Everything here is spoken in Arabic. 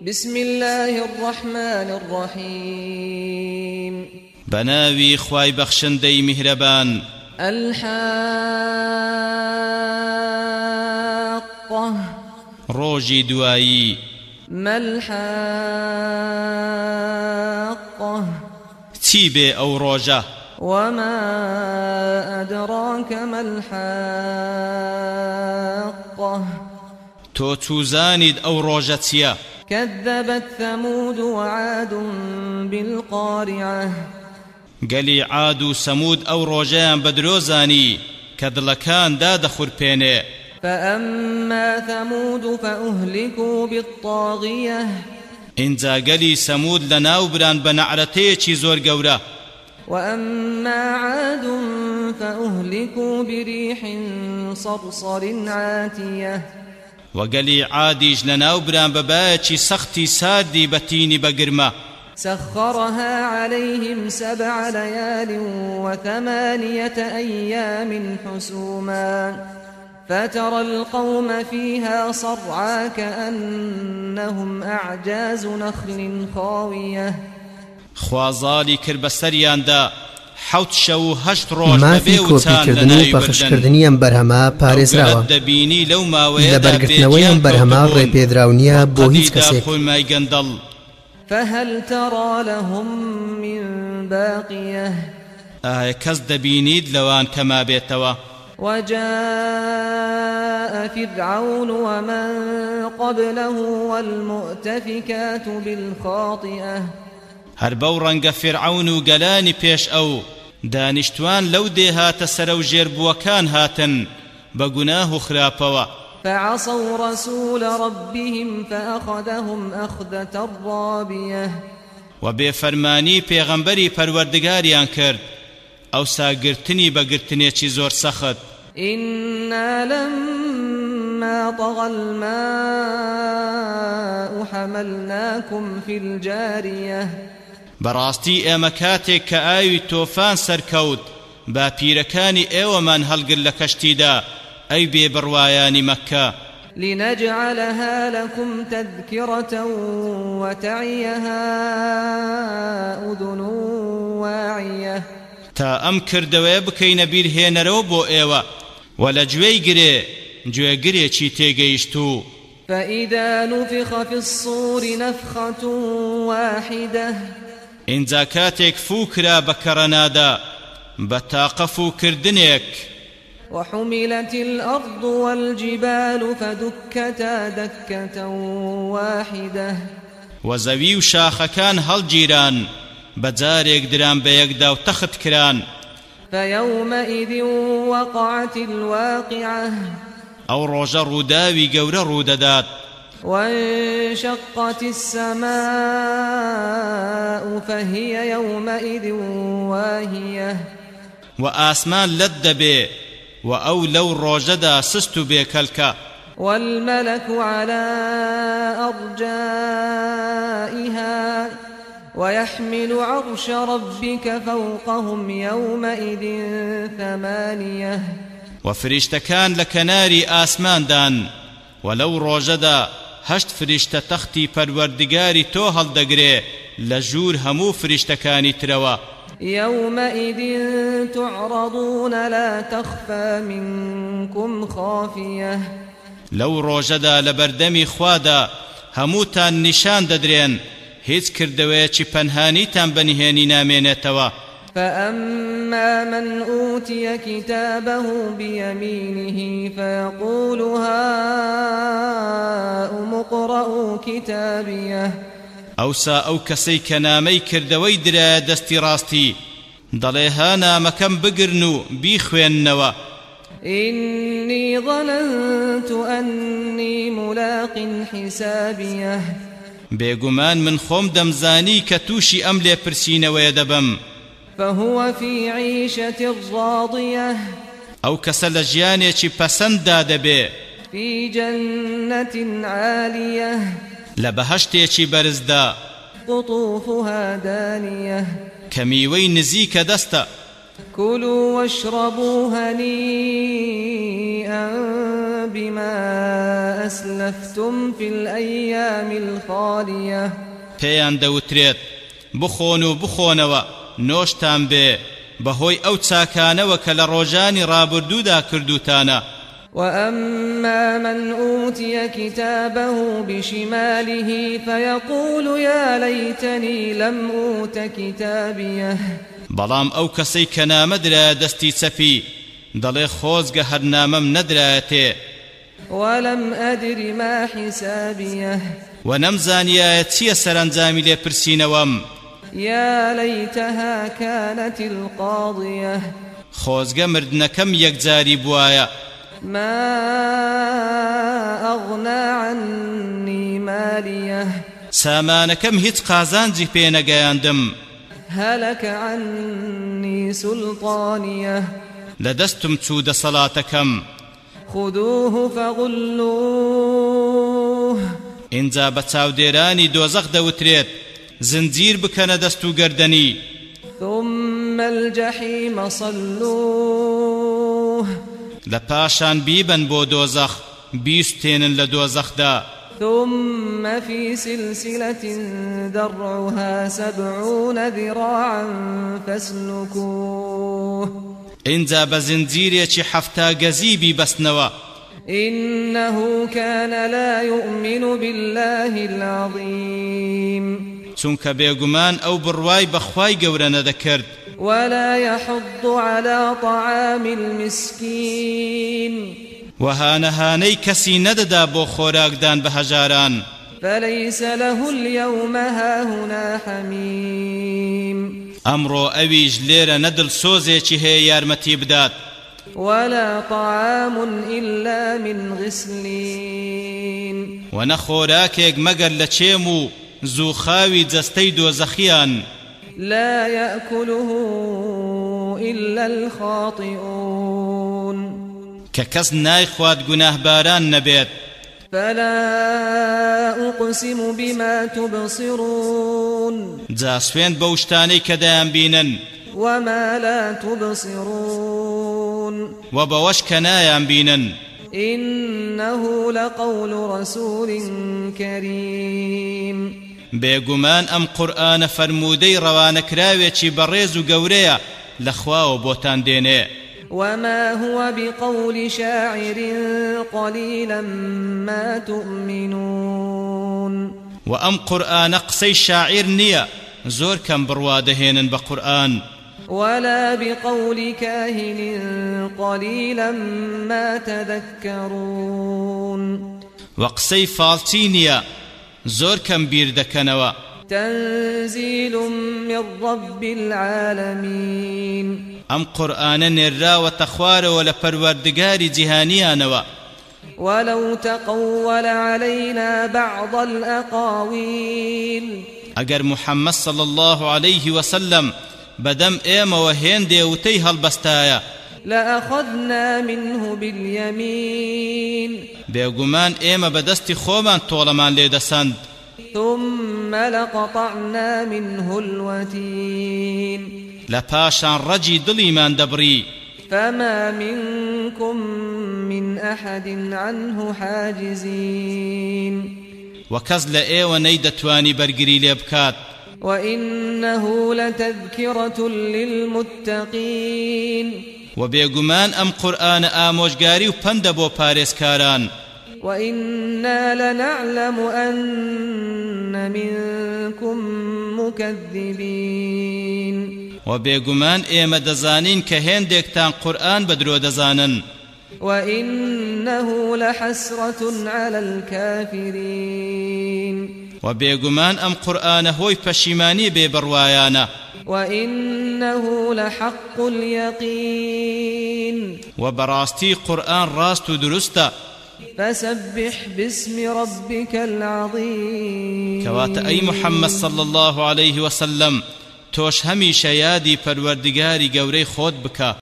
بسم الله الرحمن الرحيم. بناوي خواي بخشندي مهربان الحاقة. روجي دوائي ما الحاقة؟ تيبي أو روجة وما أدراك ما الحاقة؟ تو أو روجتيا كذبت ثمود وعاد بالقارعة. قلي عاد سمود أو روجان بدروزاني كدلكان داد خربيني فأما ثمود فأهلكوا بالطاغية. إنزا قلي سمود لناو بران بنعرتيشي زور قورا وأما عاد فأهلكوا بريح صرصر عاتية. وقلي عاديج لناو بران ببايتشي سختي سادي بتيني بقرمه سخرها عليهم سبع ليال وثمانية أيام حسوما. فترى القوم فيها صرعا كأنهم أعجاز نخل خاوية. خوازالی کرد بە سەریاندا حوت شەو هەشت ڕۆژ مافی کۆپیکردن و پەخشکردنی ئەم بەرهەمە پارێزراوە لە بەرگرتنەوەی ئەم بەرهەمە ڕێپێدراونیە بۆ هیچ کەسێک فهل ترى لهم من باقية؟ ئایا کەس دەبینیت لەوان کەما بێتەوە وجاء فرعون ومن قبله والمؤتفكات بالخاطئة. بەو ڕەنگە فرعون و گەلانی پێش ئەو دانیشتوان لەو دێهاتە سەرە و ژێربووەکان هاتن بە گوناه و خراپەوە. فعصوا رسول ربهم فأخذهم أخذة رابية. و بێفەرمانی پێغەمبەری پەروەردگاریان کرد ئەو ساگرتنی بەگرتنێکی زۆر سەخت. إنا لما طغى الماء حملناكم في الجارية. بەڕاستی ئێمە کاتێک کە ئاوی تۆفان سەرکەوت با پیرەکانی ئێوەمان هەڵگر لە کەشتیدا ئەی بێبڕوایانی مەکە. لنجعلها لكم تذكرة وتعيها أذن واعية. تا ئەم کردەوەی بکەینە بیرهێنەرەوە بۆ ئێوە و لە گوێی گرێ گوێگرێکی تێگەیشتوو فإذا نفخ في الصور نفخة واحدة. ئینجا کاتێک فوکرا بە کەڕەنادا بە تاقە فوکردنێک وحملت الأرض والجبال فدكتا دكة واحدة. و زەوی و شاخەکان هەڵگیران بەجارێک دران بە یەکدا و تەخت کران فيومئذ وقعت الواقعة. ئەو ڕۆژە ڕووداوی گەورە ڕوودەدات وانشقت السماء فهي يومئذ واهية. و ئاسمان لەت دەبێ و ئەو لەو ڕۆژەدا سست و بێکەلکە والملك على أرجائها ويحمل عرش ربك فوقهم يومئذ ثمانية. و فریشتەکان لە کەناری ئاسماندان و لەو ڕۆژەدا هەشت فریشتە تەختی پەروەردگاری تۆ هەڵدەگرێ لە ژوور هەموو فریشتەکانی ترەوە. يومئذ تعرضون لا تخفى منكم خافية. لەو ڕۆژەدا لە بەردەمی خوادا هەمووتان نیشان دەدرێن هیچ کردەوەیەکی پەنهانیتان بەنهێنی نامێنێتەوە. فأما من أوتي كتابه بيمينه فيقول كتابيه ئەوسا ئەو کەسەی کە نامەی کردەوەی درایە دەستی ڕاستی دەڵێ ها نامەکەم بگرن و بیخوێننەوە إني ظننت أني ملاق حسابيه. بێگومان من خۆم دەمزانی کە تووشی ئەم لێپرسینەوەیە دەبم فهو في عيشة راضية. لە ژیانێکی پەسەنددا دەبێ في جنة عالية. لە بەهەشتێکی بەرزدا. قطوفها دانية. کە میوەی نزیکە دەستە. كلوا واشربوا هنيئا بما أسلفتم في الأيام الخالية. پێیان دەوترێت بخۆن و بخۆنەوە نۆشتان بێ بەهۆی ئەو چاکانەوە کە لە ڕۆژانی ڕابردوودا کردوتانە. وأما من أوتي كتابه بشماله فيقول يا ليتني لم أوت كتابيه بەڵام ئەو کەسەی کە نامەدرا دەستی چەپی دەڵێ خۆزگە هەرنامەم نەدرایەتێ. ولم أدر ما حسابيه و نەمزانیایە چییە سەرنجامی لێ پرسیینەوەم يا ليتها كانت القاضية خۆزگە مردنەکەم یەکجاری بواە ما أغنى عني ماليه؟ سامانەکەم هیچ قازانجی پێ نەگەیاندم. هلك عني سلطانيه؟ لە دەستم چوو دەسەڵاتەکەم خذوه فغلوه. اینجا بە چاودێرانی دۆزەخ دەوترێت. زنجیر بکەنە دەست و گەردەنی ثم الجحيم صلوه. لە پاشان بیبن بۆ دۆزەخ بیستێنن لە دۆزەخدا. ثم في سلسلة درعها سبعون ذراعا فاسلكوه. اینجا بە زنجیرێکی حەفتا گەزیبی بەستنەوە. إنه كان لا يؤمن بالله العظيم. چونکە بێگومان ئەو بڕوای بەخوای گەورە نەدەکرد. ولا يحض على طعام المسكين. وهانەهانەی کەسی نەدەدا بۆ خۆراکدان بە هەژاران فليس له اليوم هاهنا حميم. ئەمڕۆ ئەویش لێرە نەدڵ سۆزێکی هەیە یارمەتی بدات. ولا طعام إلا من غسلين. و نەخۆراکێک مەگەر لە چێم و زووخاوی جەستەی دۆزەخیان. لا يأكله إلا الخاطئون. کە کەس نایخوات گوناهباران نەبێت. فلا أقسم بما تبصرون. جا سوێن بەو شتانەی کە دەیان بینن. وما لا تبصرون. و بەوەش کە نایان بینن. إنه لقول رسول كريم. بێگومان ئەم قورآنە فەرموودەی ڕەوانەکراوێکی بەڕێز و گەورەیە لەخواوە بۆتان دێنێ. وما هو بقول شاعر قليلا ما تؤمنون. و ئەم قورآنە قسەی شاعیر نییە زۆر کەم بڕوادەهێنن بە قورآن. ولا بقول كاهن قليلا ما تذكرون. و قسەی فالچی نییە زۆر کەم بیر دەکەنەوە. تنزيل من رب العالمين. ئەم قورآنە نێراوەتە خوارەوە لە پەروەردگاری جیهانیانەوە. ولو تقول علينا بعض الأقاويل. ئەگەر محەممەد صلى الله عليه وسلم بەدەم ئێمەوە هێندێ وتەی هەڵبەستایە لأخذنا منه باليمين. بێگومان ئێمە بەدەستی خۆمان تۆڵەمان لێدەسەند ثم لقطعنا منه الوتين. لە پاشان ڕەجی دڵیمان دەبڕی. فما منكم من أحد عنه حاجزين. و کەس لە ئێوە نەیدەتوانی بەرگری لێ بکات. وإنه لتذكرة للمتقين. و بێگومان ئەم قورآنە ئامۆژگاری و پەندە بۆ پارێزکاران. وإنا لنعلم أن منكم مكذبين. و بێگومان ئێمە دەزانین کە هێندێکتان قورآن بەدرۆ دەزانن. وإنه لحسرة على الكافرين. و بێگومان ئەم قورآنە هۆی پەشیمانی بێبڕوایانە. وإنه لحق اليقين. و بەڕاستی قورآن ڕاست و دروستە فسبح باسم ربك العظيم. کەواتە ئەی محەممەد صلى الله عليه وسلم تۆش هەمیشە یادی پەروەردگاری گەورەی خۆت بکە.